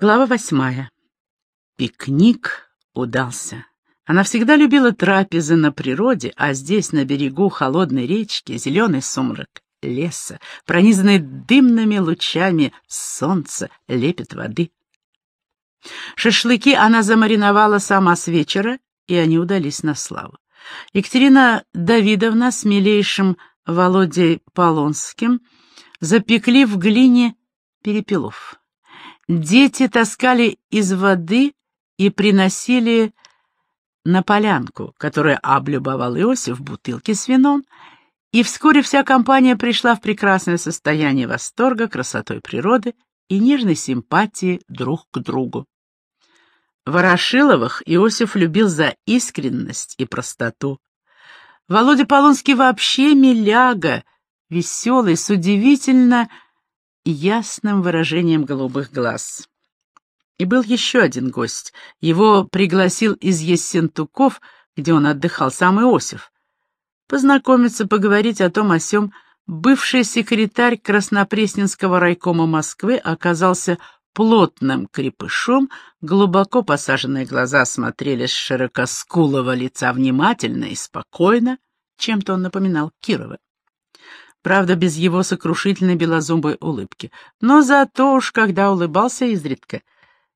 Глава восьмая. Пикник удался. Она всегда любила трапезы на природе, а здесь, на берегу холодной речки, зеленый сумрак леса, пронизанный дымными лучами солнца, лепет воды. Шашлыки она замариновала сама с вечера, и они удались на славу. Екатерина Давидовна с милейшим Володей Полонским запекли в глине перепелов. Дети таскали из воды и приносили на полянку, которую облюбовал Иосиф в бутылке с вином, и вскоре вся компания пришла в прекрасное состояние восторга красотой природы и нежной симпатии друг к другу. Ворошиловых Иосиф любил за искренность и простоту. Володя Полонский вообще миляга, веселый, с удивительно ясным выражением голубых глаз. И был еще один гость. Его пригласил из Ессентуков, где он отдыхал сам Иосиф. Познакомиться, поговорить о том о сём, бывший секретарь Краснопресненского райкома Москвы оказался плотным крепышом, глубоко посаженные глаза смотрели с широкоскулого лица внимательно и спокойно, чем-то он напоминал Кирова. Правда, без его сокрушительной белозубой улыбки. Но зато уж, когда улыбался изредка,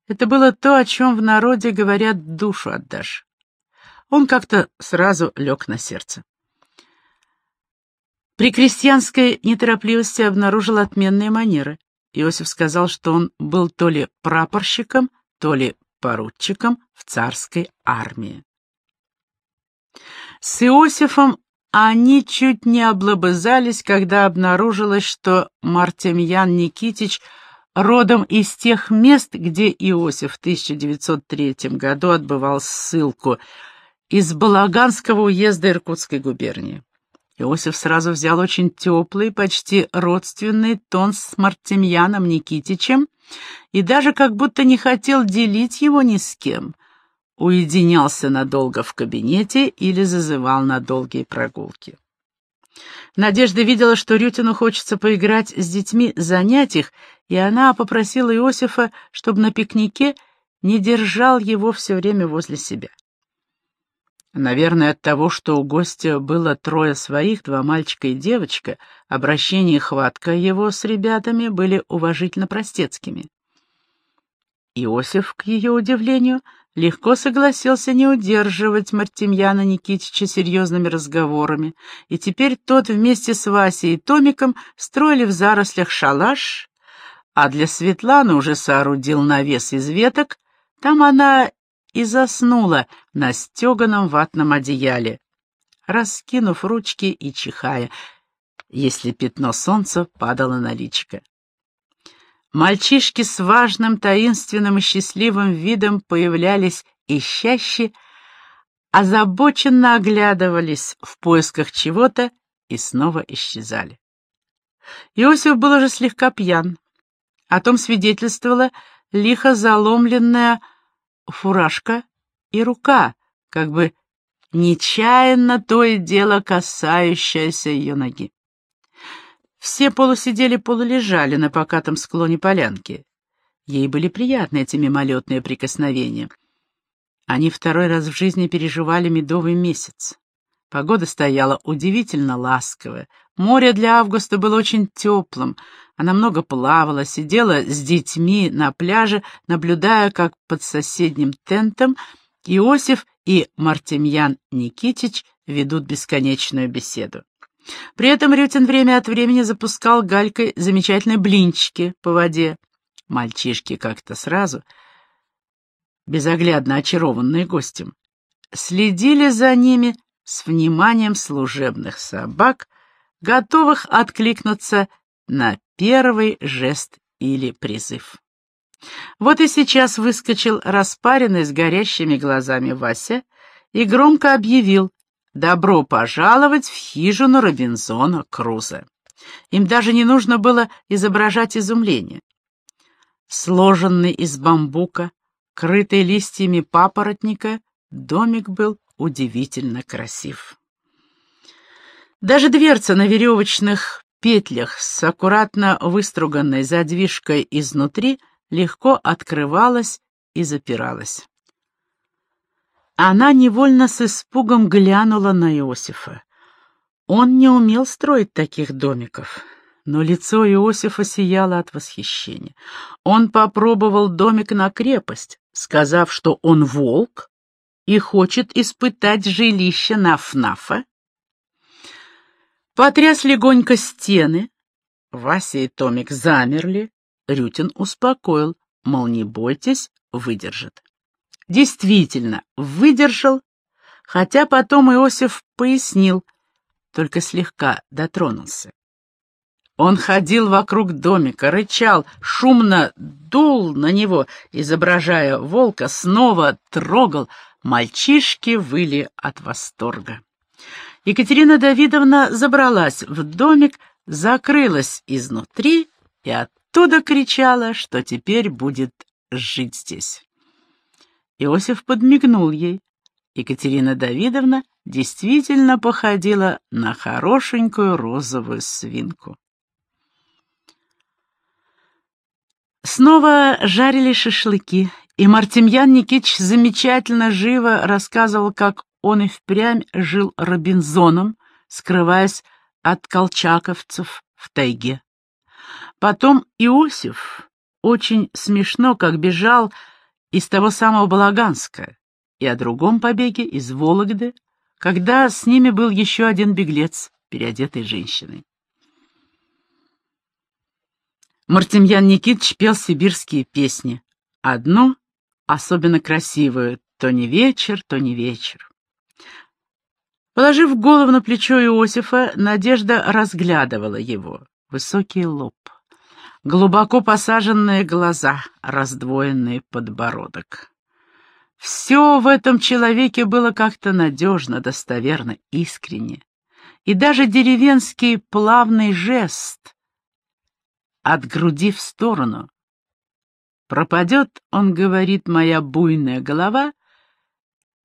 это было то, о чем в народе говорят «душу отдашь». Он как-то сразу лег на сердце. При крестьянской неторопливости обнаружил отменные манеры. Иосиф сказал, что он был то ли прапорщиком, то ли поручиком в царской армии. С Иосифом они чуть не облобызались, когда обнаружилось, что Мартемьян Никитич родом из тех мест, где Иосиф в 1903 году отбывал ссылку, из Балаганского уезда Иркутской губернии. Иосиф сразу взял очень теплый, почти родственный тон с Мартемьяном Никитичем и даже как будто не хотел делить его ни с кем. Уединялся надолго в кабинете или зазывал на долгие прогулки. Надежда видела, что Рютину хочется поиграть с детьми, занять их, и она попросила Иосифа, чтобы на пикнике не держал его все время возле себя. Наверное, от того, что у гостя было трое своих, два мальчика и девочка, обращение и хватка его с ребятами были уважительно простецкими. Иосиф, к ее удивлению, легко согласился не удерживать Мартемьяна Никитича серьезными разговорами, и теперь тот вместе с Васей и Томиком строили в зарослях шалаш, а для Светланы уже соорудил навес из веток, там она и заснула на стеганом ватном одеяле, раскинув ручки и чихая, если пятно солнца падало на личико. Мальчишки с важным, таинственным и счастливым видом появлялись ищаще, озабоченно оглядывались в поисках чего-то и снова исчезали. Иосиф был уже слегка пьян. О том свидетельствовала лихо заломленная фуражка и рука, как бы нечаянно то и дело касающееся ее ноги. Все полусидели, полулежали на покатом склоне полянки. Ей были приятны эти мимолетные прикосновения. Они второй раз в жизни переживали медовый месяц. Погода стояла удивительно ласковая. Море для августа было очень теплым. Она много плавала, сидела с детьми на пляже, наблюдая, как под соседним тентом Иосиф и Мартемьян Никитич ведут бесконечную беседу. При этом Рютин время от времени запускал галькой замечательные блинчики по воде. Мальчишки как-то сразу, безоглядно очарованные гостем, следили за ними с вниманием служебных собак, готовых откликнуться на первый жест или призыв. Вот и сейчас выскочил распаренный с горящими глазами Вася и громко объявил «Добро пожаловать в хижину Робинзона Круза». Им даже не нужно было изображать изумление. Сложенный из бамбука, крытый листьями папоротника, домик был удивительно красив. Даже дверца на веревочных петлях с аккуратно выструганной задвижкой изнутри легко открывалась и запиралась. Она невольно с испугом глянула на Иосифа. Он не умел строить таких домиков, но лицо Иосифа сияло от восхищения. Он попробовал домик на крепость, сказав, что он волк и хочет испытать жилище Нафнафа. Потряс легонько стены. Вася и Томик замерли. Рютин успокоил, мол, не бойтесь, выдержит. Действительно, выдержал, хотя потом Иосиф пояснил, только слегка дотронулся. Он ходил вокруг домика, рычал, шумно дул на него, изображая волка, снова трогал. Мальчишки выли от восторга. Екатерина Давидовна забралась в домик, закрылась изнутри и оттуда кричала, что теперь будет жить здесь. Иосиф подмигнул ей. Екатерина Давидовна действительно походила на хорошенькую розовую свинку. Снова жарили шашлыки, и Мартемьян Никитич замечательно живо рассказывал, как он и впрямь жил Робинзоном, скрываясь от колчаковцев в тайге. Потом Иосиф очень смешно, как бежал из того самого Балаганска, и о другом побеге из Вологды, когда с ними был еще один беглец, переодетый женщиной. Мартемьян Никитич пел сибирские песни. Одну, особенно красивую, то не вечер, то не вечер. Положив голову на плечо Иосифа, Надежда разглядывала его. Высокий лоб, глубоко посаженные глаза, раздвоенный подбородок. Все в этом человеке было как-то надежно, достоверно, искренне. И даже деревенский плавный жест от груди в сторону. Пропадет, он говорит, моя буйная голова,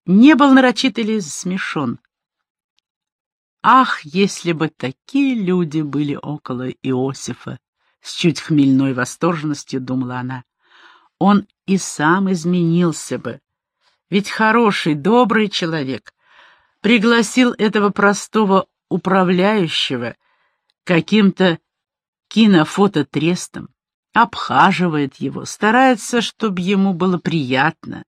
не был нарочит или смешон. Ах, если бы такие люди были около Иосифа! С чуть хмельной восторженностью думала она. Он и сам изменился бы. Ведь хороший, добрый человек пригласил этого простого управляющего каким-то кинофототрестом, обхаживает его, старается, чтобы ему было приятно.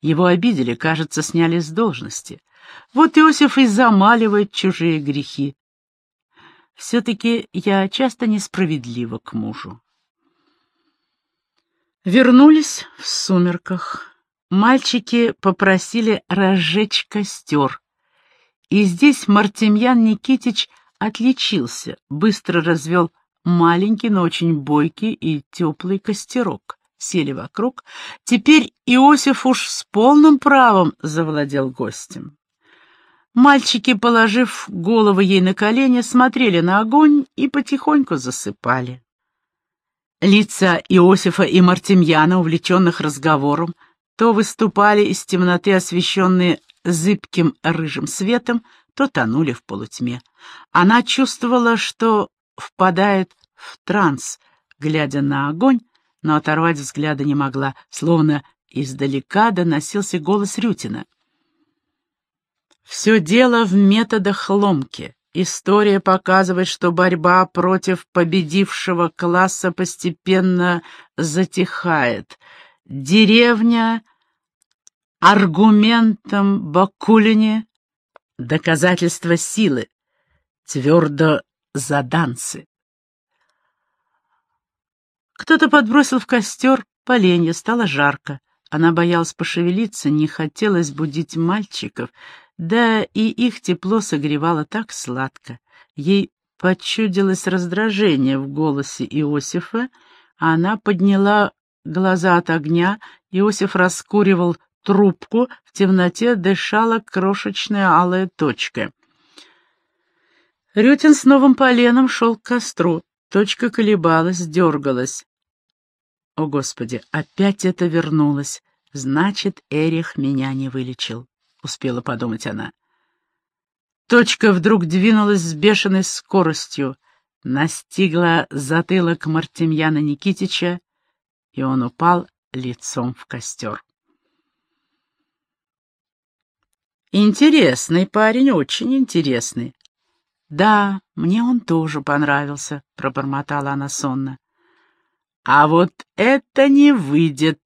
Его обидели, кажется, сняли с должности. Вот Иосиф и замаливает чужие грехи. Все-таки я часто несправедлива к мужу. Вернулись в сумерках. Мальчики попросили разжечь костер. И здесь Мартемьян Никитич отличился, быстро развел маленький, но очень бойкий и теплый костерок. Сели вокруг. Теперь Иосиф уж с полным правом завладел гостем. Мальчики, положив головы ей на колени, смотрели на огонь и потихоньку засыпали. Лица Иосифа и Мартемьяна, увлеченных разговором, то выступали из темноты, освещенные зыбким рыжим светом, то тонули в полутьме. Она чувствовала, что впадает в транс, глядя на огонь, но оторвать взгляда не могла, словно издалека доносился голос Рютина — все дело в методах ломки. История показывает, что борьба против победившего класса постепенно затихает. Деревня аргументом Бакулине — доказательство силы, твердо заданцы. Кто-то подбросил в костер поленья, стало жарко. Она боялась пошевелиться, не хотелось будить мальчиков — да и их тепло согревало так сладко. Ей почудилось раздражение в голосе Иосифа, а она подняла глаза от огня, Иосиф раскуривал трубку, в темноте дышала крошечная алая точка. Рютин с новым поленом шел к костру. Точка колебалась, дергалась. О, Господи, опять это вернулось. Значит, Эрих меня не вылечил. — успела подумать она. Точка вдруг двинулась с бешеной скоростью, настигла затылок Мартемьяна Никитича и он упал лицом в костер. Интересный парень, очень интересный. Да, мне он тоже понравился, пробормотала она сонно. А вот это не выйдет.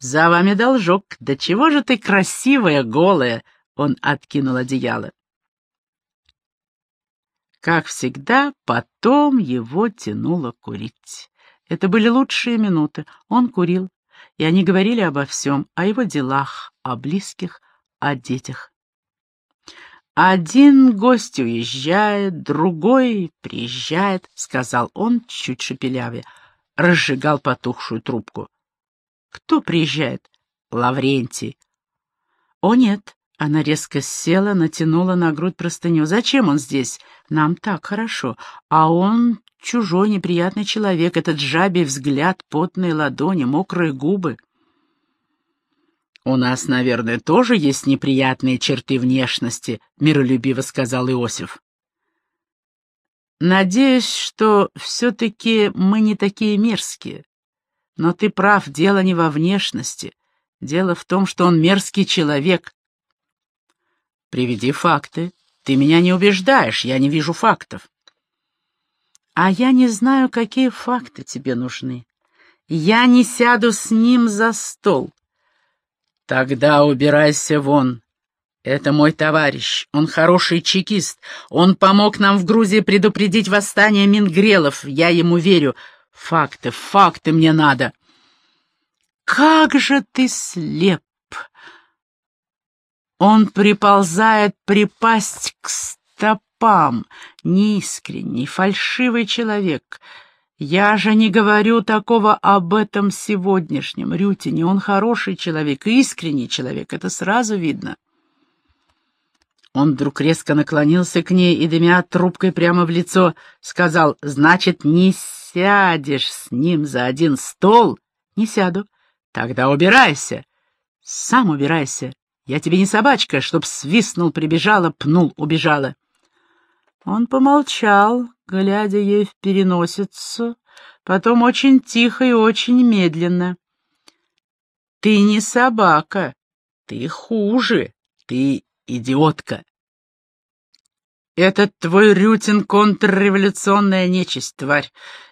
За вами должок. Да чего же ты красивая, голая? Он откинул одеяло. Как всегда, потом его тянуло курить. Это были лучшие минуты. Он курил, и они говорили обо всем, о его делах, о близких, о детях. «Один гость уезжает, другой приезжает», — сказал он чуть шепеляве разжигал потухшую трубку. «Кто приезжает?» «Лаврентий». «О, нет». Она резко села, натянула на грудь простыню. «Зачем он здесь? Нам так хорошо. А он чужой, неприятный человек. Этот жабий взгляд, потные ладони, мокрые губы». «У нас, наверное, тоже есть неприятные черты внешности», — миролюбиво сказал Иосиф. Надеюсь, что все-таки мы не такие мерзкие. Но ты прав, дело не во внешности. Дело в том, что он мерзкий человек. Приведи факты. Ты меня не убеждаешь, я не вижу фактов. А я не знаю, какие факты тебе нужны. Я не сяду с ним за стол. Тогда убирайся вон. «Это мой товарищ. Он хороший чекист. Он помог нам в Грузии предупредить восстание мингрелов. Я ему верю. Факты, факты мне надо». «Как же ты слеп!» Он приползает припасть к стопам. Неискренний, фальшивый человек. Я же не говорю такого об этом сегодняшнем Рютине. Он хороший человек, искренний человек, это сразу видно. Он вдруг резко наклонился к ней и, дымя трубкой прямо в лицо, сказал, «Значит, не сядешь с ним за один стол?» «Не сяду». «Тогда убирайся». «Сам убирайся. Я тебе не собачка, чтоб свистнул, прибежала, пнул, убежала». Он помолчал, глядя ей в переносицу, потом очень тихо и очень медленно. «Ты не собака, ты хуже, ты идиотка. Этот твой Рютин — контрреволюционная нечисть, тварь.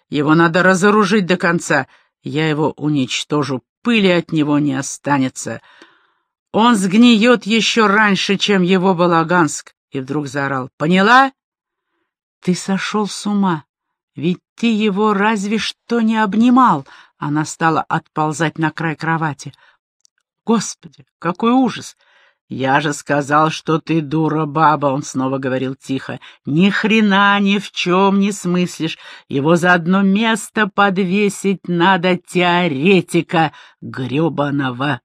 Его надо разоружить до конца. Я его уничтожу, пыли от него не останется. Он сгниет еще раньше, чем его Балаганск. И вдруг заорал. Поняла? Ты сошел с ума. Ведь ты его разве что не обнимал. Она стала отползать на край кровати. Господи, какой ужас! «Я же сказал, что ты дура, баба», — он снова говорил тихо. «Ни хрена ни в чем не смыслишь. Его за одно место подвесить надо теоретика гребаного.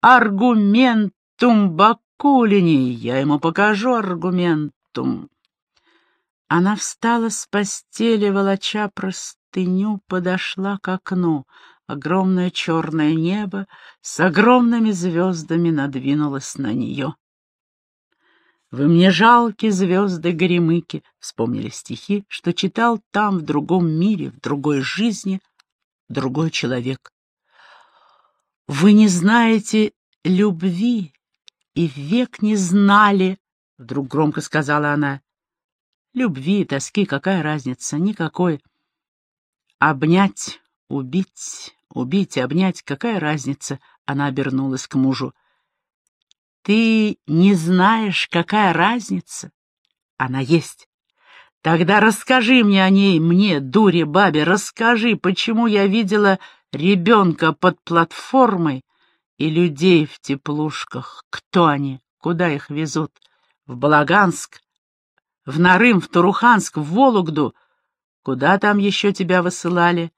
Аргументум Бакулини. Я ему покажу аргументум». Она встала с постели, волоча простыню, подошла к окну — Огромное черное небо с огромными звездами надвинулось на нее. «Вы мне жалки, звезды Горемыки», — вспомнили стихи, что читал там, в другом мире, в другой жизни, другой человек. «Вы не знаете любви и век не знали», — вдруг громко сказала она. «Любви и тоски какая разница? Никакой. Обнять, убить, Убить и обнять, какая разница? Она обернулась к мужу. Ты не знаешь, какая разница? Она есть. Тогда расскажи мне о ней, мне, дуре бабе, расскажи, почему я видела ребенка под платформой и людей в теплушках. Кто они? Куда их везут? В Балаганск? В Нарым, в Туруханск, в Вологду? Куда там еще тебя высылали?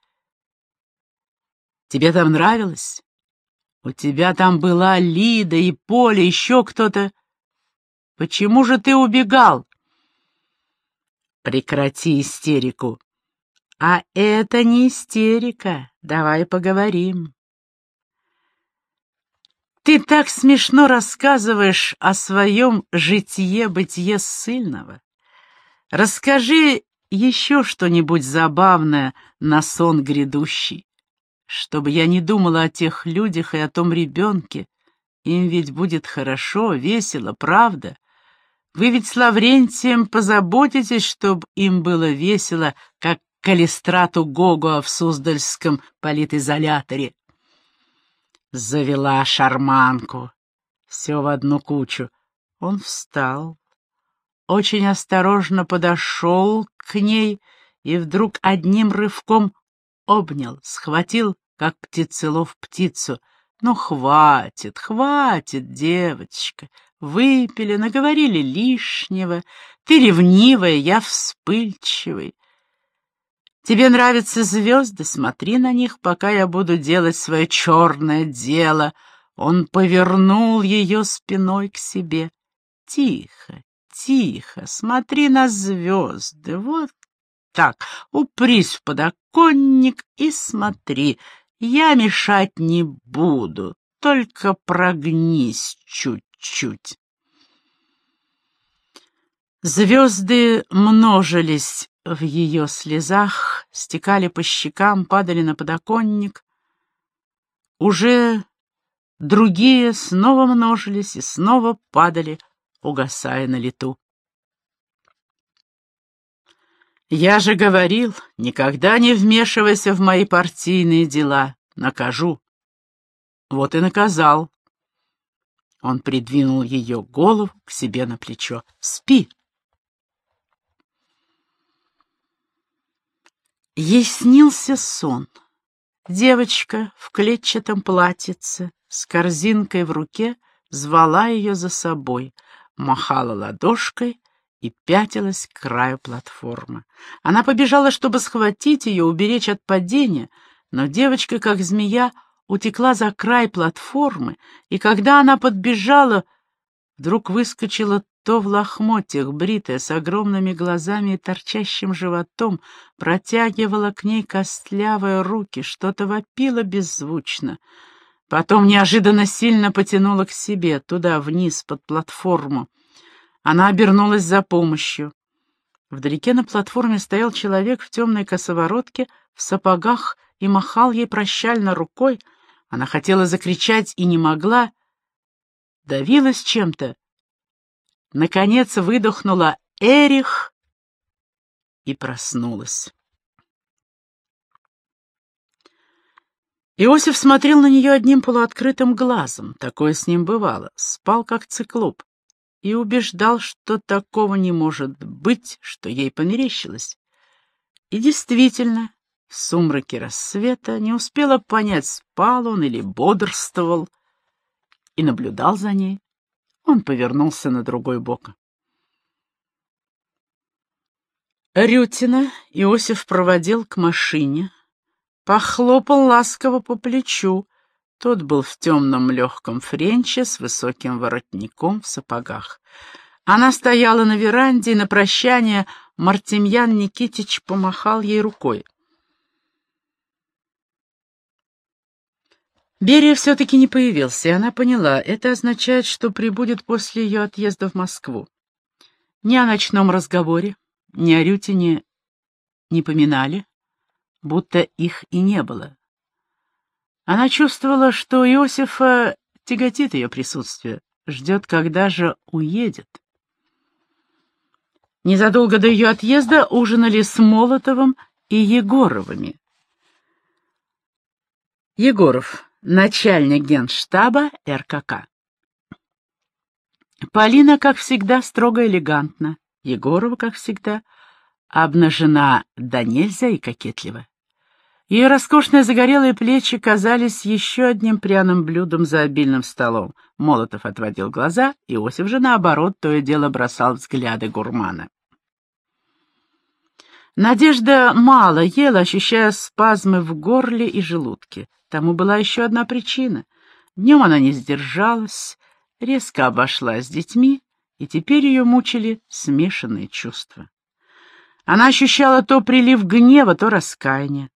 Тебе там нравилось? У тебя там была Лида и Поля, еще кто-то. Почему же ты убегал? Прекрати истерику. А это не истерика. Давай поговорим. Ты так смешно рассказываешь о своем житие-бытие ссыльного. Расскажи еще что-нибудь забавное на сон грядущий. Чтобы я не думала о тех людях и о том ребенке. Им ведь будет хорошо, весело, правда? Вы ведь с Лаврентием позаботитесь, чтобы им было весело, как калистрату Гого в Суздальском политизоляторе. Завела шарманку. Все в одну кучу. Он встал, очень осторожно подошел к ней и вдруг одним рывком обнял, схватил, как птицелов птицу. «Ну, хватит, хватит, девочка. Выпили, наговорили лишнего. Ты ревнивая, я вспыльчивый. Тебе нравятся звезды, смотри на них, пока я буду делать свое черное дело». Он повернул ее спиной к себе. «Тихо, тихо, смотри на звезды, вот так, упрись в подоконник и смотри, я мешать не буду, только прогнись чуть-чуть. Звезды множились в ее слезах, стекали по щекам, падали на подоконник. Уже другие снова множились и снова падали, угасая на лету. Я же говорил, никогда не вмешивайся в мои партийные дела. Накажу. Вот и наказал. Он придвинул ее голову к себе на плечо. Спи. Ей снился сон. Девочка в клетчатом платьице с корзинкой в руке звала ее за собой, махала ладошкой и пятилась к краю платформы. Она побежала, чтобы схватить ее, уберечь от падения, но девочка, как змея, утекла за край платформы, и когда она подбежала, вдруг выскочила то в лохмотьях, бритая, с огромными глазами и торчащим животом, протягивала к ней костлявые руки, что-то вопила беззвучно. Потом неожиданно сильно потянула к себе, туда, вниз, под платформу. Она обернулась за помощью. Вдалеке на платформе стоял человек в темной косоворотке, в сапогах и махал ей прощально рукой. Она хотела закричать и не могла. Давилась чем-то. Наконец выдохнула «Эрих» и проснулась. Иосиф смотрел на нее одним полуоткрытым глазом. Такое с ним бывало. Спал, как циклоп и убеждал, что такого не может быть, что ей померещилось. И действительно, в сумраке рассвета не успела понять, спал он или бодрствовал, и наблюдал за ней. Он повернулся на другой бок. Рютина Иосиф проводил к машине, похлопал ласково по плечу, тот был в темном легком френче с высоким воротником в сапогах. Она стояла на веранде, и на прощание Мартемьян Никитич помахал ей рукой. Берия все-таки не появился, и она поняла, это означает, что прибудет после ее отъезда в Москву. Ни о ночном разговоре, ни о Рютине не поминали, будто их и не было. Она чувствовала, что Иосифа тяготит ее присутствие, ждет, когда же уедет. Незадолго до ее отъезда ужинали с Молотовым и Егоровыми. Егоров, начальник генштаба РКК. Полина, как всегда, строго элегантна. Егорова, как всегда, обнажена до нельзя и кокетливо. Ее роскошные загорелые плечи казались еще одним пряным блюдом за обильным столом. Молотов отводил глаза, Иосиф же, наоборот, то и дело бросал взгляды гурмана. Надежда мало ела, ощущая спазмы в горле и желудке. Тому была еще одна причина. Днем она не сдержалась, резко обошлась с детьми, и теперь ее мучили смешанные чувства. Она ощущала то прилив гнева, то раскаяния.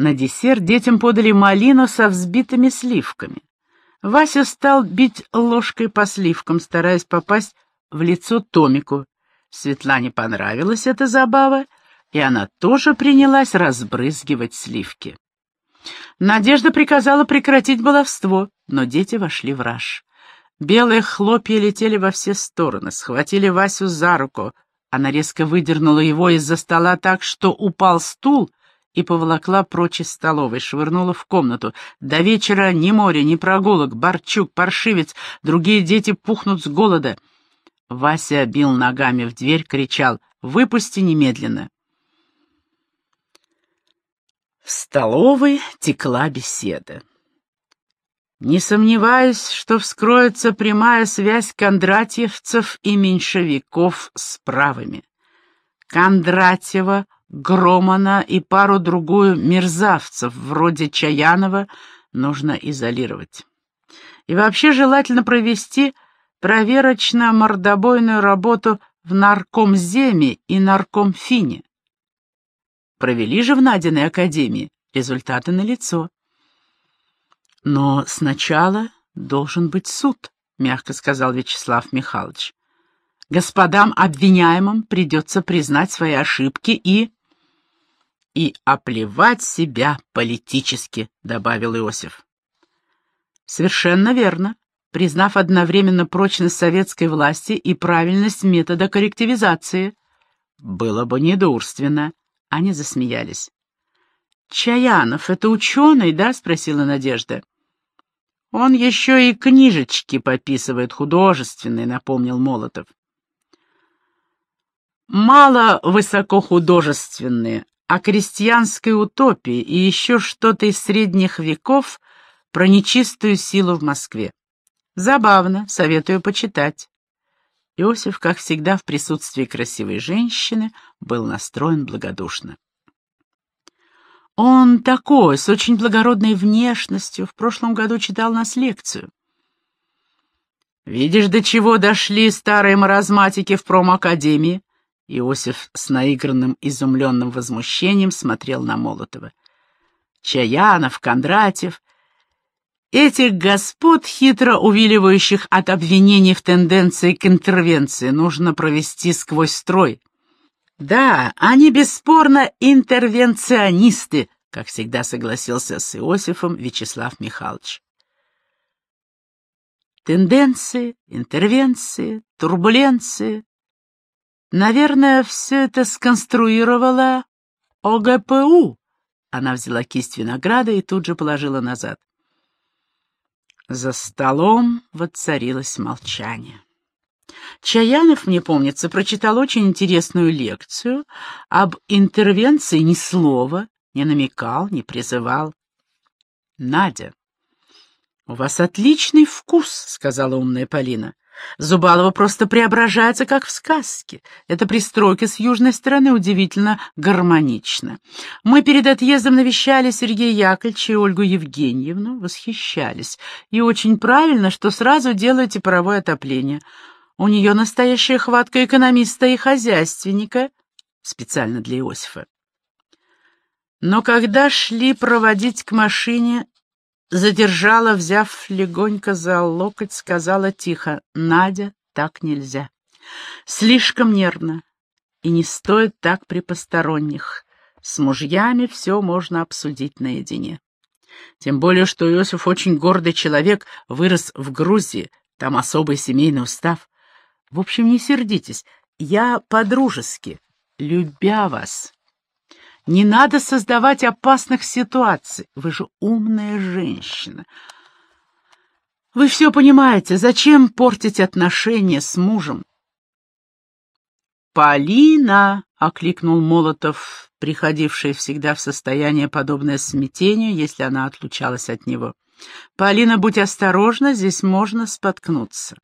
На десерт детям подали малину со взбитыми сливками. Вася стал бить ложкой по сливкам, стараясь попасть в лицо Томику. Светлане понравилась эта забава, и она тоже принялась разбрызгивать сливки. Надежда приказала прекратить баловство, но дети вошли в раж. Белые хлопья летели во все стороны, схватили Васю за руку. Она резко выдернула его из-за стола так, что упал стул, и поволокла прочь из столовой, швырнула в комнату. До вечера ни моря, ни прогулок, Борчук, Паршивец, другие дети пухнут с голода. Вася бил ногами в дверь, кричал «Выпусти немедленно!» В столовой текла беседа. Не сомневаюсь, что вскроется прямая связь кондратьевцев и меньшевиков с правыми. Кондратьева, Громана и пару-другую мерзавцев, вроде Чаянова, нужно изолировать. И вообще желательно провести проверочно-мордобойную работу в наркомземе и наркомфине. Провели же в Надиной академии, результаты налицо. «Но сначала должен быть суд», — мягко сказал Вячеслав Михайлович. «Господам обвиняемым придется признать свои ошибки и...» «И оплевать себя политически», — добавил Иосиф. «Совершенно верно», признав одновременно прочность советской власти и правильность метода коррективизации. Было бы недурственно. Они засмеялись. «Чаянов — это ученый, да?» — спросила Надежда. «Он еще и книжечки пописывает художественные», — напомнил Молотов. «Мало высокохудожественные, а крестьянской утопии и еще что-то из средних веков про нечистую силу в Москве. Забавно, советую почитать». Иосиф, как всегда, в присутствии красивой женщины, был настроен благодушно. Он такой, с очень благородной внешностью, в прошлом году читал нас лекцию. «Видишь, до чего дошли старые маразматики в промакадемии?» Иосиф с наигранным изумленным возмущением смотрел на Молотова. Чаянов, Кондратьев, этих господ, хитро увиливающих от обвинений в тенденции к интервенции, нужно провести сквозь строй. Да, они бесспорно интервенционисты, как всегда согласился с Иосифом Вячеслав Михайлович. Тенденции, интервенции, турбуленции. Наверное, все это сконструировала ОГПУ. Она взяла кисть винограда и тут же положила назад. За столом воцарилось молчание. Чаянов, мне помнится, прочитал очень интересную лекцию об интервенции ни слова, не намекал, не призывал. «Надя, у вас отличный вкус», — сказала умная Полина. Зубалова просто преображается, как в сказке. Эта пристройка с южной стороны удивительно гармонична. Мы перед отъездом навещали Сергея Яковлевича и Ольгу Евгеньевну, восхищались. И очень правильно, что сразу делаете паровое отопление. У нее настоящая хватка экономиста и хозяйственника, специально для Иосифа. Но когда шли проводить к машине, задержала, взяв легонько за локоть, сказала тихо, «Надя, так нельзя. Слишком нервно, и не стоит так при посторонних. С мужьями все можно обсудить наедине. Тем более, что Иосиф очень гордый человек, вырос в Грузии, там особый семейный устав. В общем, не сердитесь, я по-дружески, любя вас. Не надо создавать опасных ситуаций, вы же умная женщина. Вы все понимаете, зачем портить отношения с мужем? «Полина!» — окликнул Молотов, приходивший всегда в состояние, подобное смятению, если она отлучалась от него. «Полина, будь осторожна, здесь можно споткнуться».